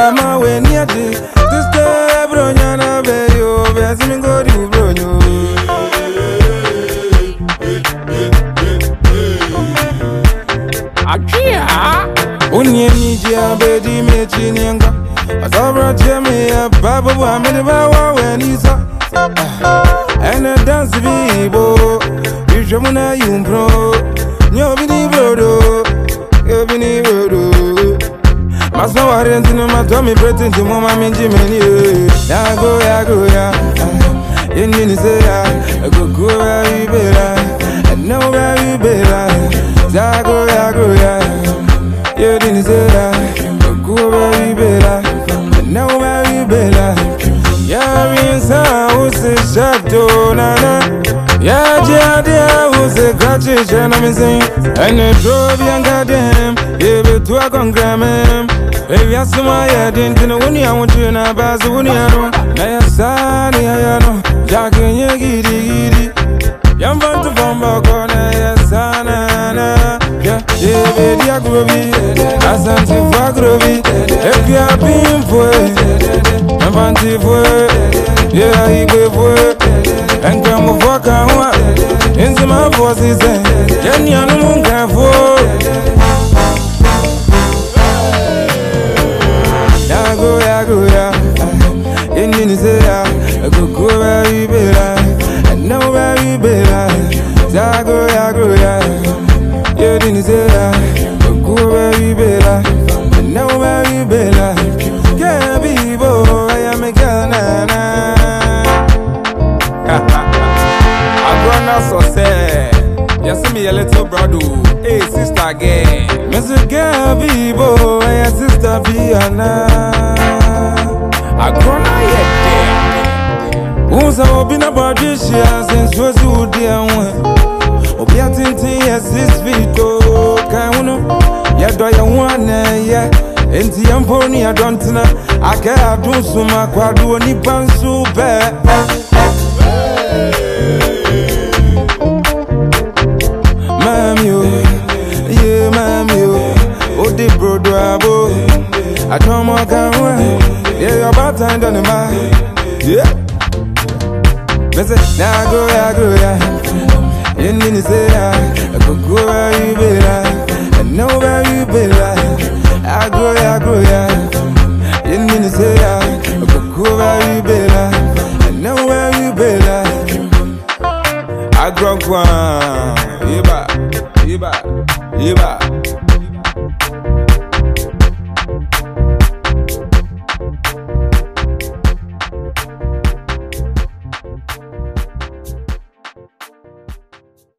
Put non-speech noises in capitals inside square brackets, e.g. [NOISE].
kama we ni atis Tuste bronyo na beyo Bezi mingori bronyo Akia. Unye niji abedi mechi nienga Azabra jemi ya babu Amini bawa we nisa Ena dance vibo Yujamuna yumbro Nyobini brodo Masno waren tinu matomi pretend ah, to mama minji meni. Ya go ya go ya. Yendi ni say ah, ya, go go ya you better. And now where you better. Ya go ya go ya. Yendi ni say ah, ya, go go where you. And you better. Ya rinsa use shato na na. Ya jadia use kachi chena missing. And the drove younger them. Ebe tu akongramem. Ebi asuma ya dintina wuni ya wuce na bazu wuni ya no. Na ya sani ya ya no. Jake nye gidi gidi. Yambantu famba kona ya sana na. Ya ebe dia grobi. Asanti fa grobi. Ebi ya pimfwe. Yambanti fwe. Yeah, igwe fwe. Enka bella, Goku baby bella, now baby bella. Can't be boy, [LAUGHS] I am a Ghana. I grown up so sad. You see me a little brother, hey sister again. Mr. Gabby boy, hey sister Viana. I grown up yet. Once I will be a body, she has since was you dear one. Obi atintin yɛ six feet o. Oh. nti yɛmfa ni adɔntena akɛ adonsom akwadoɔ nipa nso bɛɛ I don't want to go Yeah, you're about to end on the mind Yeah. Mese, na go ya, go ya Yen se ya Go go ya, Agrona, iba, iba, iba.